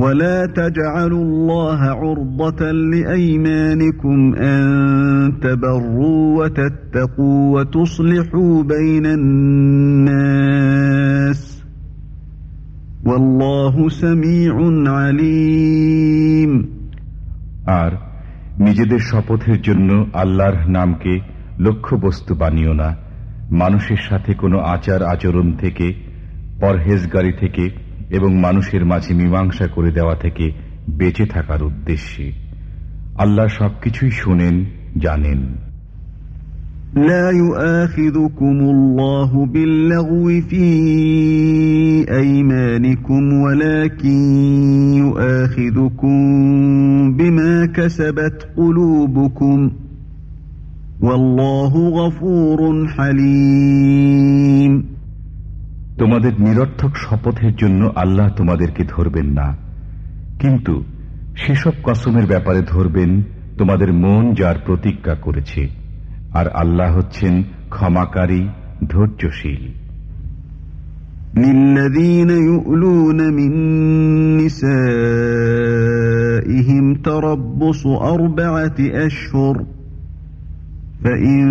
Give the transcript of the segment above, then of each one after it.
ولا تجعلوا الله عرضة لأيمانكم أن تبروا وتتقوا وتصلحوا بين الناس والله سميع عليم আর নিজেদের শপথের জন্য আল্লাহর নামকে লক্ষ্যবস্তু বানিও না মানুষের সাথে কোনো আচার আচরণ থেকে পরহেজগারি থেকে এবং মানুষের মাঝে মীমাংসা করে দেওয়া থেকে বেঁচে থাকার উদ্দেশ্যে আল্লাহ সবকিছুই শোনেন জানেন لا يؤاخذكم الله باللغو في أيمانكم ولكن يؤاخذكم بما كسبت قلوبكم والله غفور حليم তোমাদের নিরর্থক শপথের জন্য আল্লাহ তোমাদেরকে ধরবেন না কিন্তু সেসব কসমের ব্যাপারে ধরবেন তোমাদের মন যার প্রতিজ্ঞা করেছে আর আল্লাহ হচ্ছেন ক্ষমাকারী ধৈর্যশীল للذين يؤلون من نسائهم تربص أربعة أشهر فإن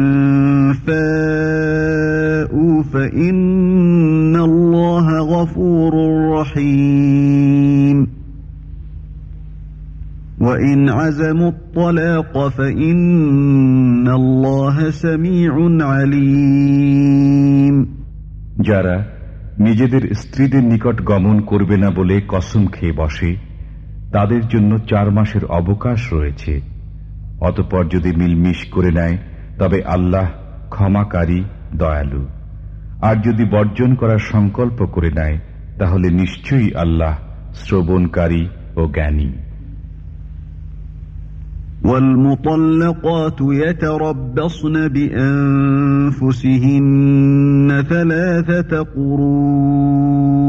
فاءوا فإن الله غفور رحيم وإن عزموا الطلاق فإن الله سميع عليم যারা নিজেদের স্ত্রীদের নিকট গমন করবে না বলে কসম খেয়ে বসে তাদের জন্য চার মাসের অবকাশ রয়েছে অতপর যদি মিলমিশ করে নেয় তবে আল্লাহ ক্ষমাকারী দয়ালু আর যদি বর্জন করার সংকল্প করে নেয় তাহলে নিশ্চয়ই আল্লাহ শ্রবণকারী ও জ্ঞানী والمطلقات يتربصن بأنفسهن ثلاثة قروء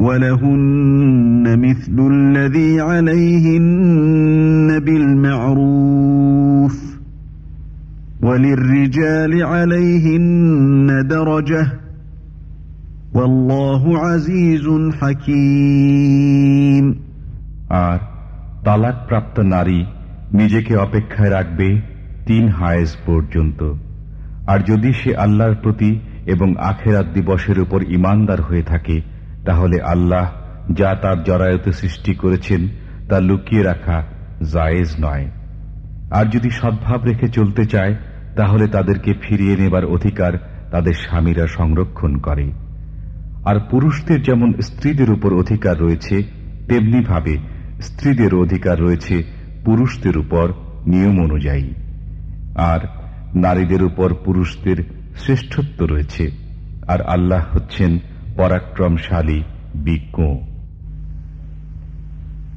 ولهن مثل الذي عليهن بالمعروف وللرجال عليهن درجة والله عزيز حكيم আর তালাকপ্রাপ্ত নারী নিজেকে অপেক্ষায় রাখবে তিন হায়েজ পর্যন্ত আর যদি সে আল্লাহর প্রতি এবং আখেরাত দিবসের উপর ইমানদার হয়ে থাকে তাহলে আল্লাহ যা তার জরায়তে সৃষ্টি করেছেন তা লুকিয়ে রাখা জায়েজ নয়। আর যদি সদ্ভাব রেখে চলতে চায়, তাহলে তাদেরকে ফিরিয়ে নেবার অধিকার তাদের স্বামীরা সংরক্ষণ করে। আর পুরুষদের যেমন স্ত্রীদের উপর অধিকার রয়েছে তেমনি ভাবে স্ত্রীদের অধিকার রয়েছে পুরুষদের উপর নিয়ম অনুযায়ী। আর নারীদের উপর পুরুষদের শ্রেষ্ঠত্ব রয়েছে। আর আল্লাহ হচ্ছেন পরাক্রমশালী বিজ্ঞ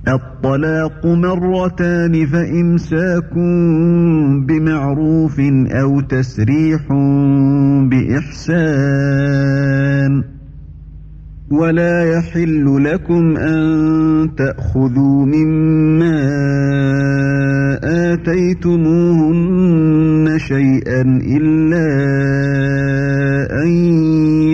الطلاق مرتان فإمساك بمعروف أو تسريح بإحسان ولا يحل لكم أن تأخذوا مما آتيتموهن شيئا إلا أن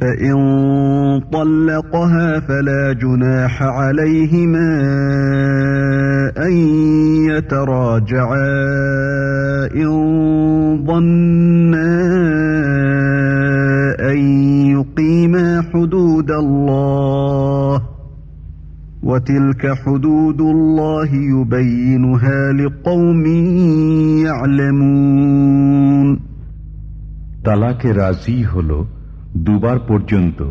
فإن طلقها فلا جناح عليهما أن يتراجعا إن ظنا أن يقيما حدود الله وتلك حدود الله يبينها لقوم يعلمون তালাকে রাজি হল দুবার পর্যন্ত।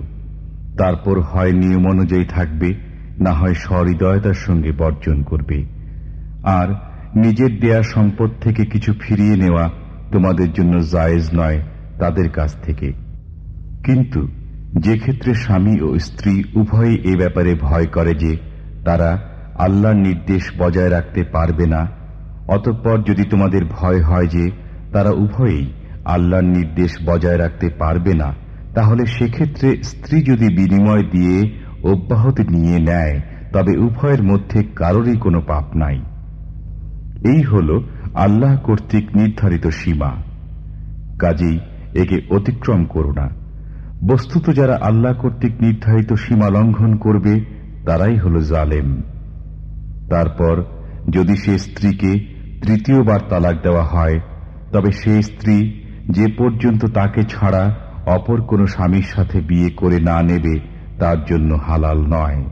তারপর হয় নিয়ম অনুযায়ী থাকবে, না হয় সহৃদয়তার সঙ্গে বর্জন করবে। আর নিজের দেয়া সম্পদ থেকে কিছু ফিরিয়ে নেওয়া তোমাদের জন্য জায়েজ নয় তাদের কাছ থেকে। কিন্তু যে ক্ষেত্রে স্বামী ও স্ত্রী উভয়ই এ ব্যাপারে ভয় করে যে তারা আল্লাহর নির্দেশ বজায় রাখতে পারবে না, অতঃপর যদি তোমাদের ভয় হয় যে তারা উভয়েই আল্লাহর নির্দেশ বজায় রাখতে পারবে না তাহলে সেক্ষেত্রে স্ত্রী যদি বিনিময় দিয়ে অব্যাহতি নিয়ে নেয়, তবে উভয়ের মধ্যে কারোরই কোনো পাপ নাই। এই হল আল্লাহ কর্তৃক নির্ধারিত সীমা। কাজেই একে অতিক্রম করো না। বস্তুত যারা আল্লাহ কর্তৃক নির্ধারিত সীমা লঙ্ঘন করবে, তারাই হল জালেম। তারপর, যদি সে স্ত্রীকে তৃতীয়বার তালাক দেওয়া হয়, তবে সে স্ত্রী যে পর্যন্ত তাকে ছাড়া অপর কোনো স্বামীর সাথে বিয়ে করে না নেবে, তার জন্য হালাল নয়।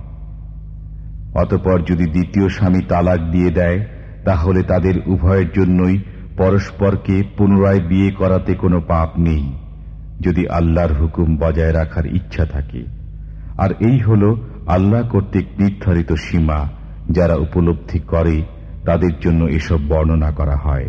অতপর যদি দ্বিতীয় স্বামী তালাক দিয়ে দেয়, তাহলে তাদের উভয়ের জন্যই পরস্পরকে পুনরায় বিয়ে করাতে কোনো পাপ নেই, যদি আল্লাহর হুকুম বজায় রাখার ইচ্ছা থাকে। আর এই হল আল্লাহ কর্তৃক নির্ধারিত সীমা, যারা উপলব্ধি করে, তাদের জন্য এসব বর্ণনা করা হয়।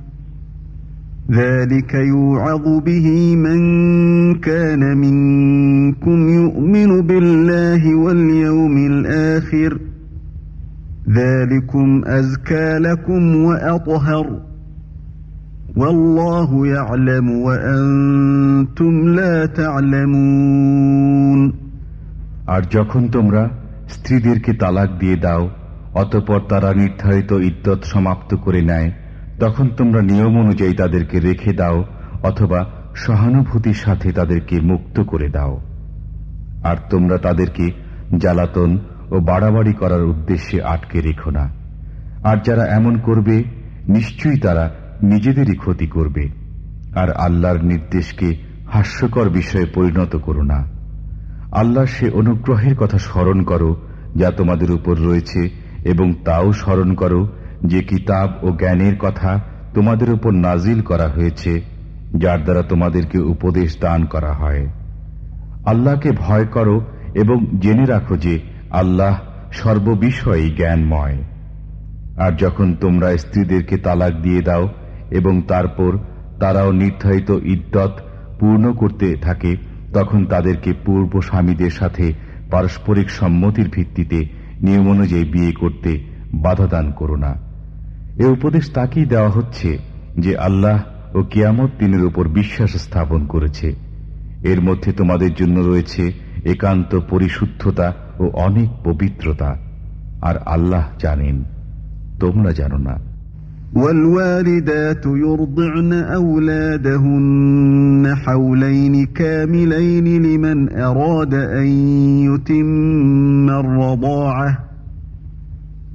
ذلك يوعظ به من كان منكم يؤمن بالله واليوم الآخر ذلكم أزكى لكم وأطهر والله يعلم وأنتم لا تعلمون আর যখন তোমরা স্ত্রীদেরকে তালাক দিয়ে দাও অতপর তারা নির্ধারিত ইদ্যত সমাপ্ত করে নেয় তখন তোমরা নিয়ম অনুযায়ী তাদেরকে রেখে দাও, অথবা সহানুভূতির সাথে তাদেরকে মুক্ত করে দাও। আর তোমরা তাদেরকে জ্বালাতন ও বাড়াবাড়ি করার উদ্দেশ্যে আটকে রেখো না। আর যারা এমন করবে, নিশ্চয়ই তারা নিজেদেরই ক্ষতি করবে। আর আল্লাহর নির্দেশকে হাস্যকর বিষয়ে পরিণত করো না। আল্লাহ সে অনুগ্রহের কথা স্মরণ করো, যা তোমাদের উপর রয়েছে, এবং তাও স্মরণ করো যে কিতাব ও জ্ঞানের কথা তোমাদের উপর নাজিল করা হয়েছে, যার দ্বারা তোমাদেরকে উপদেশ দান করা হয়। আল্লাহকে ভয় করো এবং জেনে রাখো যে আল্লাহ সর্ববিষয়ে জ্ঞানময়। আর যখন তোমরা স্ত্রীদেরকে তালাক দিয়ে দাও এবং তারপর তারাও নির্ধারিত ইদ্যত পূর্ণ করতে থাকে, তখন তাদেরকে পূর্ব স্বামীদের সাথে পারস্পরিক সম্মতির ভিত্তিতে নিয়ম অনুযায়ী বিয়ে করতে বাধা দান করো না। এ উপদেশ তাকেই দেওয়া হচ্ছে যে আল্লাহ ও কিয়ামত দিনের উপর বিশ্বাস স্থাপন করেছে এর মধ্যে তোমাদের জন্য রয়েছে একান্ত পরিশুদ্ধতা ও অনেক পবিত্রতা আর আল্লাহ জানেন তোমরা জানো না والوالدات يرضعن أولادهن حولين كاملين لمن أراد أن يتم الرضاعة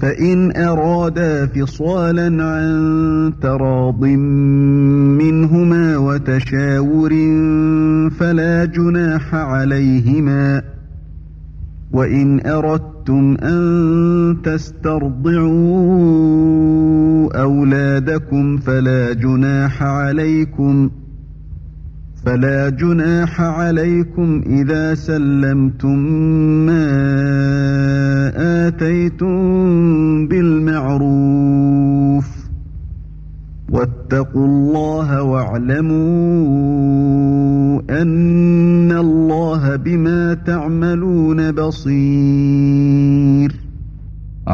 فإن أرادا فصالا عن تراض منهما وتشاور فلا جناح عليهما وإن أردتم أن تسترضعوا أولادكم فلا جناح عليكم فلا جناح عليكم إذا سلمتم ما آتيتم بالمعروف واتقوا الله واعلموا أن الله بما تعملون بصير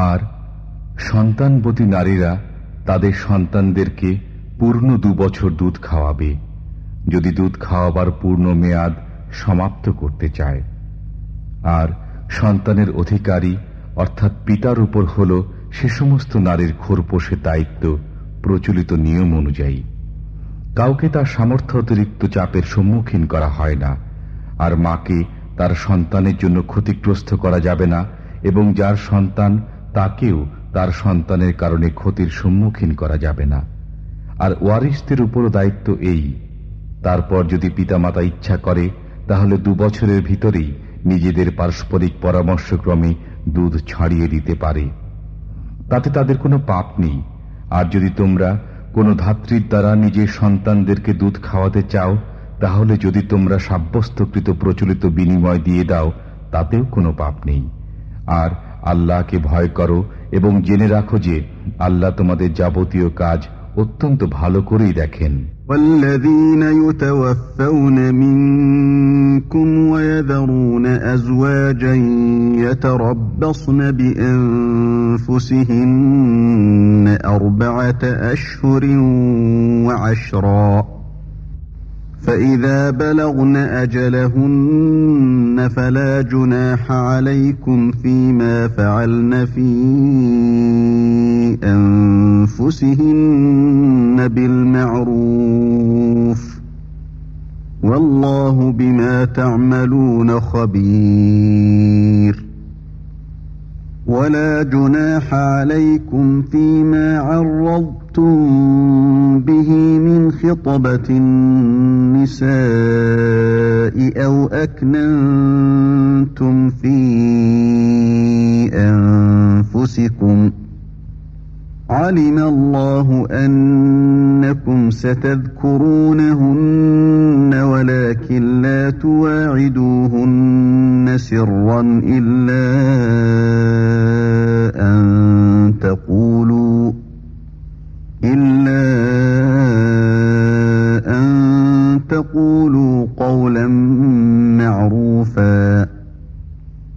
আর সন্তানবতী নারীরা তাদের সন্তানদেরকে পূর্ণ দু বছর দুধ খাওয়াবে যদি দুধ খাওয়াবার পূর্ণ মেয়াদ সমাপ্ত করতে চায়। আর সন্তানের অধিকারী, অর্থাৎ পিতার উপর হল সে সমস্ত নারীর খোরপোষে দায়িত্ব প্রচলিত নিয়ম অনুযায়ী। কাউকে তার সামর্থ্য অতিরিক্ত চাপের সম্মুখীন করা হয় না, আর মাকে তার সন্তানের জন্য ক্ষতিগ্রস্ত করা যাবে না, এবং যার সন্তান তাকেও তার সন্তানের কারণে ক্ষতির সম্মুখীন করা যাবে না। আর ওয়ারিসদের উপরও দায়িত্ব এই তারপর যদি পিতামাতা ইচ্ছা করে, তাহলে দু বছরের ভিতরেই নিজেদের পারস্পরিক পরামর্শক্রমে দুধ ছাড়িয়ে দিতে পারে। তাতে তাদের কোনো পাপ নেই। আর যদি তোমরা কোনো ধাত্রীর দ্বারা নিজের সন্তানদেরকে দুধ খাওয়াতে চাও, তাহলে যদি তোমরা সাব্যস্তকৃত প্রচলিত বিনিময় দিয়ে দাও, তাতেও কোনো পাপ নেই। আর আল্লাহকে ভয় করো এবং জেনে রাখো যে আল্লাহ তোমাদের যাবতীয় কাজ অত্যন্ত ভালো করেই দেখেন والذين يتوفون منكم ويذرون أزواجا يتربصن بأنفسهن أربعة أشهر وعشرا فإذا بلغن أجلهن فلا جناح عليكم فيما فعلن في أنفسهن بالمعروف والله بما تعملون خبير ولا جناح عليكم فيما عرضتم به من خطبة النساء أو أكننتم في أنفسكم علم الله أنكم ستذكرونهن ولكن لا تواعدوهن سرا إلا أن تقولوا إلا أن تقولوا قولا معروفا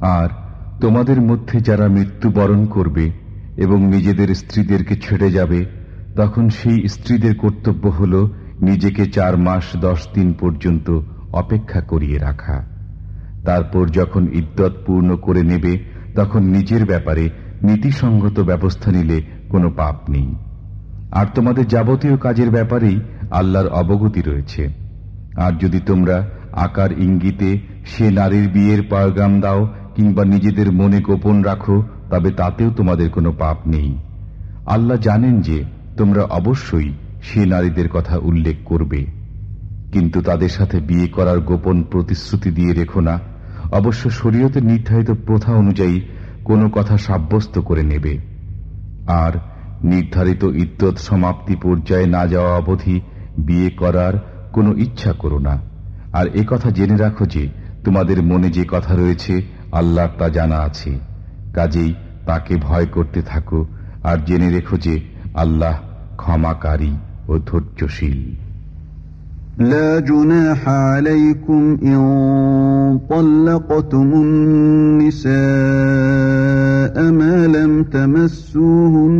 আর তোমাদের মধ্যে যারা মৃত্যুবরণ করবে এবং নিজেদের স্ত্রীদেরকে ছেড়ে যাবে, তখন সেই স্ত্রীদের কর্তব্য হল নিজেকে চার মাস দশ দিন পর্যন্ত অপেক্ষা করিয়ে রাখা। তারপর যখন ইদ্যত পূর্ণ করে নেবে, তখন নিজের ব্যাপারে নীতিসঙ্গত ব্যবস্থা নিলে কোনো পাপ নেই। আর তোমাদের যাবতীয় কাজের ব্যাপারেই আল্লাহর অবগতি রয়েছে। আর যদি তোমরা আকার ইঙ্গিতে সে নারীর বিয়ের পয়গাম দাও কিংবা নিজেদের মনে গোপন রাখো, তবে তাতেও তোমাদের কোনো পাপ নেই। আল্লাহ জানেন যে তোমরা অবশ্যই সে নারীদের কথা উল্লেখ করবে। কিন্তু তাদের সাথে বিয়ে করার গোপন প্রতিশ্রুতি দিয়ে রেখো না। অবশ্য শরীয়তের নির্ধারিত প্রথা অনুযায়ী কোনো কথা সাব্যস্ত করে নেবে। আর নির্ধারিত ইদ্যত সমাপ্তি পর্যায়ে না যাওয়া অবধি বিয়ে করার কোনো ইচ্ছা করো না আর এ কথা জেনে রাখো যে তোমাদের মনে যে কথা রয়েছে আল্লাহ তা জানা আছে কাজেই তাকে ভয় করতে থাকো আর জেনে রেখো যে আল্লাহ ক্ষমাকারী ও ধৈর্যশীল لا جناح عليكم إن طلقتم النساء ما لم تمسوهن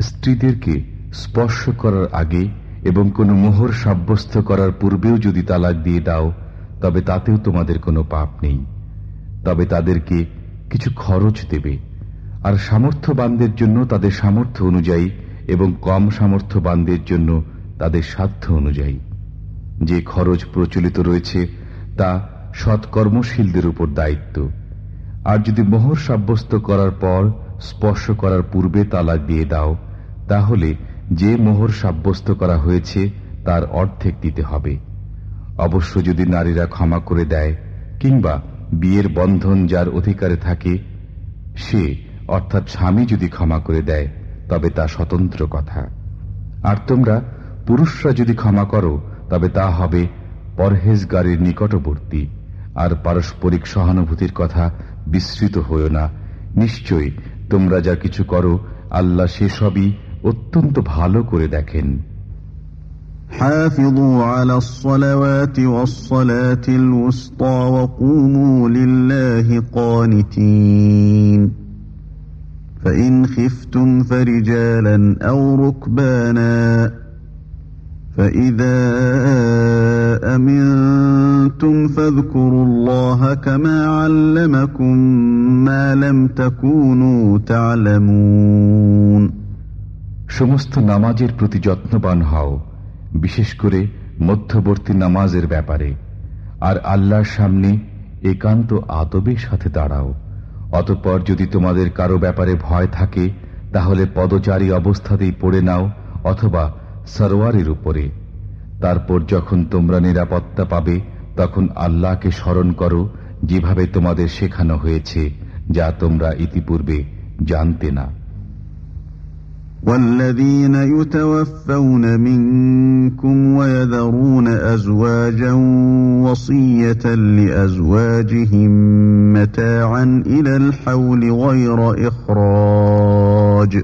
স্ত্রীদেরকে স্পর্শ করার আগে এবং কোনো মোহর সাব্যস্ত করার পূর্বেও যদি তালাক দিয়ে দাও, তবে তাতেও তোমাদের কোনো পাপ নেই। তবে তাদেরকে কিছু খরচ দেবে, আর সামর্থ্যবানদের জন্য তাদের সামর্থ্য অনুযায়ী এবং কম সামর্থ্যবানদের জন্য তাদের সাধ্য অনুযায়ী। যে খরচ প্রচলিত রয়েছে, তা সৎকর্মশীলদের উপর দায়িত্ব। আর যদি মোহর সাব্যস্ত করার পর স্পর্শ করার পূর্বে তালাক দিয়ে দাও, তাহলে যে মোহর সাব্যস্ত করা হয়েছে তার অর্ধেক দিতে হবে। অবশ্য যদি নারীরা ক্ষমা করে দেয়, কিংবা বিয়ের বন্ধন যার অধিকারে থাকে, সে, অর্থাৎ স্বামী যদি ক্ষমা করে দেয়, তবে তা স্বতন্ত্র কথা। আর তোমরা, পুরুষরা যদি ক্ষমা করো, তবে তা হবে পরহেজগারের নিকটবর্তী। আর পারস্পরিক সহানুভূতির কথা বিস্মৃত হইও না নিশ্চয়ই তোমরা যা কিছু করো আল্লাহ সেসবই অত্যন্ত ভালো করে দেখেন حافظوا على الصلوات والصلاة الوسطى وقوموا لله قانتين فإن خفتم فرجالا أو ركبانا فإذا أمنتم فاذكروا الله كما علمكم ما لم تكونوا تعلمون সমস্ত নামাজের প্রতি যত্নবান হও বিশেষ করে মধ্যবর্তী নামাজের ব্যাপারে আর আল্লাহর সামনে একান্ত আদবের সাথে দাঁড়াও অতঃপর যদি তোমাদের কারো ব্যাপারে ভয় থাকে তাহলে পদচারী অবস্থাতেই পড়ে নাও অথবা সরোয়ারের উপরে তারপর যখন তোমরা নিরাপত্তা পাবে তখন আল্লাহকে স্মরণ করো যেভাবে তোমাদের শেখানো হয়েছে যা তোমরা ইতিপূর্বে জানতে না والذين يتوفون منكم ويذرون أزواجا وصية لأزواجهم متاعا إلى الحول غير إخراج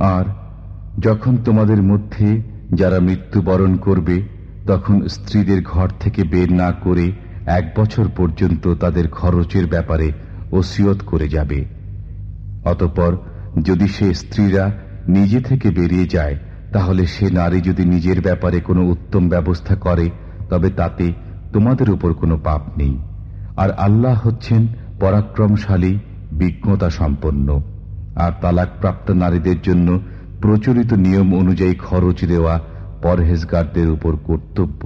আর যখন তোমাদের মধ্যে যারা মৃত্যুবরণ করবে, তখন স্ত্রীদের ঘর থেকে বের না করে এক বছর পর্যন্ত তাদের খরচের ব্যাপারে ওসিয়ত করে যাবে। অতপর যদি সে স্ত্রীরা নিজে থেকে বেরিয়ে যায়, তাহলে সে নারী যদি নিজের ব্যাপারে কোনো উত্তম ব্যবস্থা করে, তবে তাতে তোমাদের উপর কোনো পাপ নেই আর আল্লাহ হচ্ছেন পরাক্রমশালী বিজ্ঞতা সম্পন্ন আর তালাকপ্রাপ্ত নারীদের জন্য প্রচলিত নিয়ম অনুযায়ী খরচ দেওয়া পরহেজগারদের উপর কর্তব্য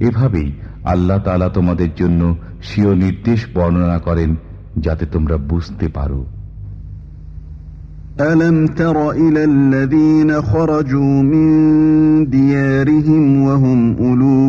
এভাবেই আল্লাহ তালা তোমাদের জন্য স্বীয় নির্দেশ বর্ণনা করেন যাতে তোমরা বুঝতে পারো ألم تر إلى الذين خرجوا من ديارهم وهم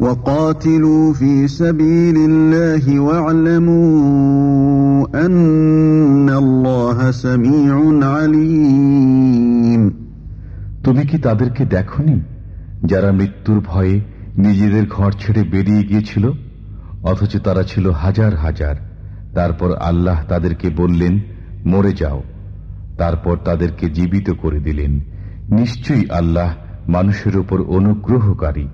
وقاتلوا في سبيل الله واعلموا أن الله سميع عليم তুমি কি তাদেরকে দেখনি যারা মৃত্যুর ভয়ে নিজেদের ঘর ছেড়ে বেরিয়ে গিয়েছিল অথচ তারা ছিল হাজার হাজার তারপর আল্লাহ তাদেরকে বললেন মরে যাও তারপর তাদেরকে জীবিত করে দিলেন নিশ্চয়ই আল্লাহ মানুষের উপর অনুগ্রহকারী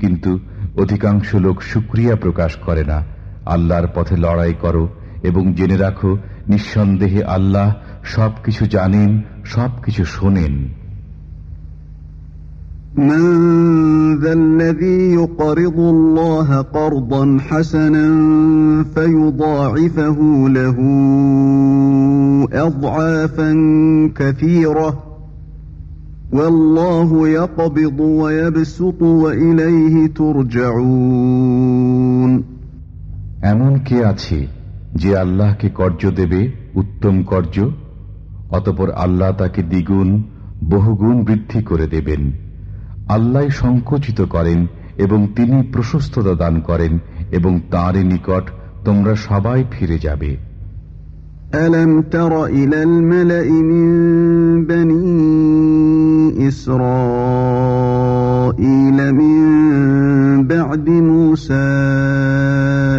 কিন্তু অধিকাংশ লোক সুক্রিয়া প্রকাশ করে না আল্লাহর পথে লড়াই করো এবং জেনে রাখো নিঃসন্দেহে আল্লাহ সবকিছু জানেন সবকিছু শোনেন من ذا الذي يقرض الله قرضا حسنا فيضاعفه له أضعافا كثيرة এমন কে আছে যে আল্লাহকে কর্য দেবে উত্তম কর্য অতপর আল্লাহ তাকে দ্বিগুণ বহুগুণ বৃদ্ধি করে দেবেন আল্লাহ সংকোচিত করেন এবং তিনি প্রশস্ততা দান করেন এবং তাঁরই নিকট তোমরা সবাই ফিরে যাবে ألم تر إلى الملأ من بني إسرائيل من بعد موسى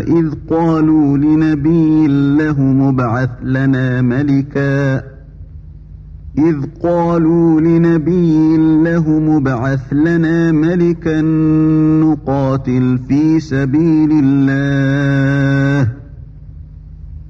إذ قالوا لنبي له مبعث لنا ملكاً. إذ قالوا لنبي له مبعث لنا ملكا نقاتل في سبيل الله.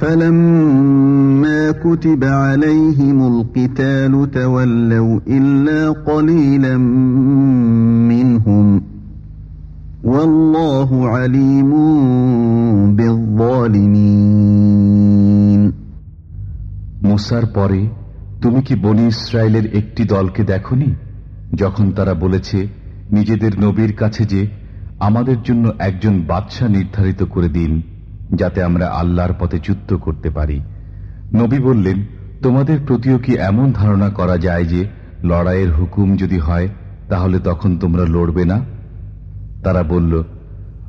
فلما كتب عليهم القتال تولوا إلا قليلا منهم والله عليم بالظالمين মুসার পরে তুমি কি বনি ইসরায়েলের একটি দলকে দেখনি যখন তারা বলেছে নিজেদের নবীর কাছে যে আমাদের জন্য একজন বাদশাহ নির্ধারিত করে দিন যাতে আমরা আল্লাহর পথে যুদ্ধ করতে পারি। নবী বললেন, তোমাদের প্রতিও কি এমন ধারণা করা যায় যে লড়াইয়ের হুকুম যদি হয়, তাহলে তখন তোমরা লড়বে না? তারা বলল,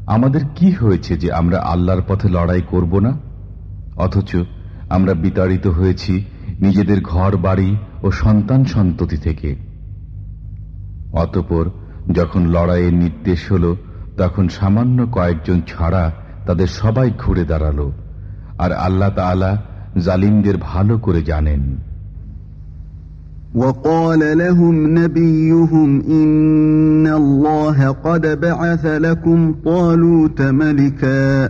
আমাদের কি হয়েছে যে আমরা আল্লাহর পথে লড়াই করব না? অথচ আমরা বিতাড়িত হয়েছি নিজেদের ঘর, বাড়ি ও সন্তান সন্ততি থেকে। অতপর যখন লড়াইয়ের নির্দেশ হল, তখন সামান্য কয়েকজন ছাড়া তাদের সবাই ঘুরে দাঁড়াল আর আল্লাহ তালা জালিমদের ভালো করে জানেন وقال لهم نبيهم إن الله قد بعث لكم طالوت ملكاً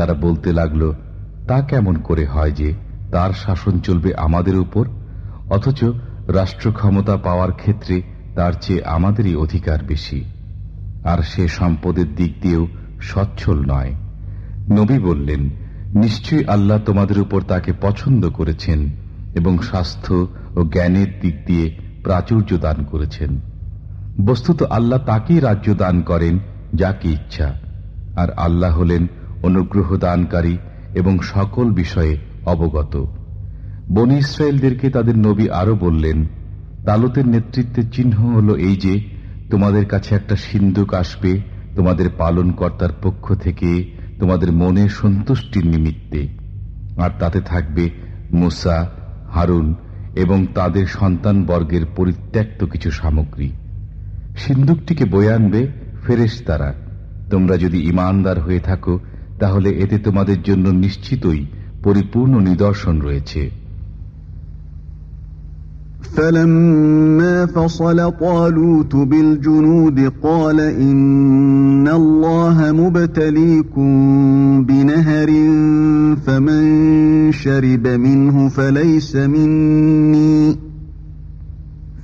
তারা বলতে লাগল, তা কেমন করে হয় যে তার শাসন চলবে আমাদের উপর? অথচ রাষ্ট্র ক্ষমতা পাওয়ার ক্ষেত্রে তার চেয়ে আমাদেরই অধিকার বেশি। আর সে সম্পদের দিক দিয়েও সচ্ছল নয়। নবী বললেন, নিশ্চয়ই আল্লাহ তোমাদের উপর তাকে পছন্দ করেছেন এবং স্বাস্থ্য ও জ্ঞানের দিক দিয়ে প্রাচুর্য দান করেছেন। বস্তুত আল্লাহ তাকেই রাজ্য দান করেন যাকে ইচ্ছা। আর আল্লাহ হলেন অনুগ্রহ দানকারী এবং সকল বিষয়ে অবগত। বনি ইসরায়েলদেরকে তাদের নবী আরও বললেন, তালতের নেতৃত্বের চিহ্ন হল এই যে, তোমাদের কাছে একটা সিন্ধুক আসবে, তোমাদের পালন কর্তার পক্ষ থেকে তোমাদের মনের সন্তুষ্টির নিমিত্তে। আর তাতে থাকবে মুসা, হারুন এবং তাদের সন্তান বর্গের পরিত্যক্ত কিছু সামগ্রী। সিন্ধুকটিকে বয়ে আনবে ফেরেশ তারা তোমরা যদি ইমানদার হয়ে থাকো তাহলে এতে তোমাদের জন্য নিশ্চিতই পরিপূর্ণ নিদর্শন রয়েছে فلما فصل طالوت بالجنود قال إن الله مبتليكم بنهر فمن شرب منه فليس مني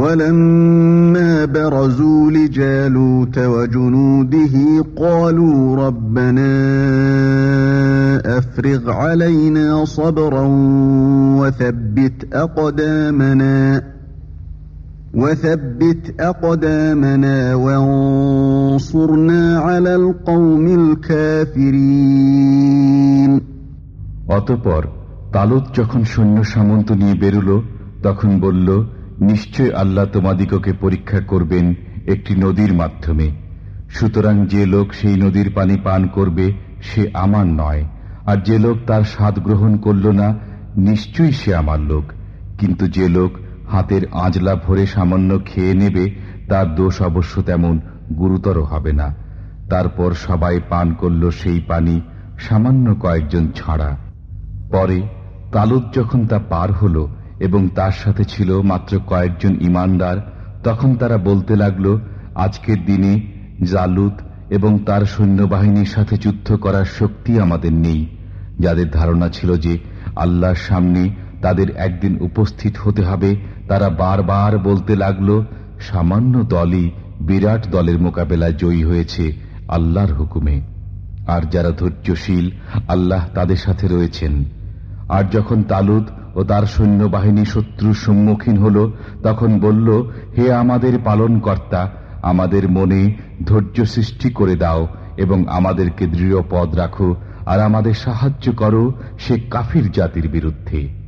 ولما برزوا لجالوت وجنوده قالوا ربنا افرغ علينا صبرا وثبت اقدامنا وثبت اقدامنا وانصرنا على القوم الكافرين অতপর তালুত যখন সৈন্য সামন্ত নিয়ে বেরুল তখন বলল নিশ্চয় আল্লাহ তোমাদিগকে পরীক্ষা করবেন একটি নদীর মাধ্যমে। সুতরাং যে লোক সেই নদীর পানি পান করবে, সে আমার নয়। আর যে লোক তার স্বাদ গ্রহণ করল না, নিশ্চয়ই সে আমার লোক। কিন্তু যে লোক হাতের আঁজলা ভরে সামান্য খেয়ে নেবে, তার দোষ অবশ্য তেমন গুরুতর হবে না। তারপর সবাই পান করল সেই পানি, সামান্য কয়েকজন ছাড়া। পরে তালুদ যখন তা পার হল এবং তার সাথে ছিল মাত্র কয়েকজন ইমানদার, তখন তারা বলতে লাগল, আজকের দিনে জালুত এবং তার সৈন্যবাহিনীর সাথে যুদ্ধ করার শক্তি আমাদের নেই। যাদের ধারণা ছিল যে আল্লাহর সামনে তাদের একদিন উপস্থিত হতে হবে, তারা বারবার বলতে লাগল, সামান্য দলই বিরাট দলের মোকাবেলায় জয়ী হয়েছে আল্লাহর হুকুমে। আর যারা ধৈর্যশীল, আল্লাহ তাদের সাথে রয়েছেন। আর যখন তালুদ ও তার সৈন্যবাহিনী শত্রুর সম্মুখীন হল, তখন বলল, হে আমাদের পালন কর্তা আমাদের মনে ধৈর্য সৃষ্টি করে দাও এবং আমাদেরকে দৃঢ় পদ রাখো, আর আমাদের সাহায্য করো সে কাফির জাতির বিরুদ্ধে।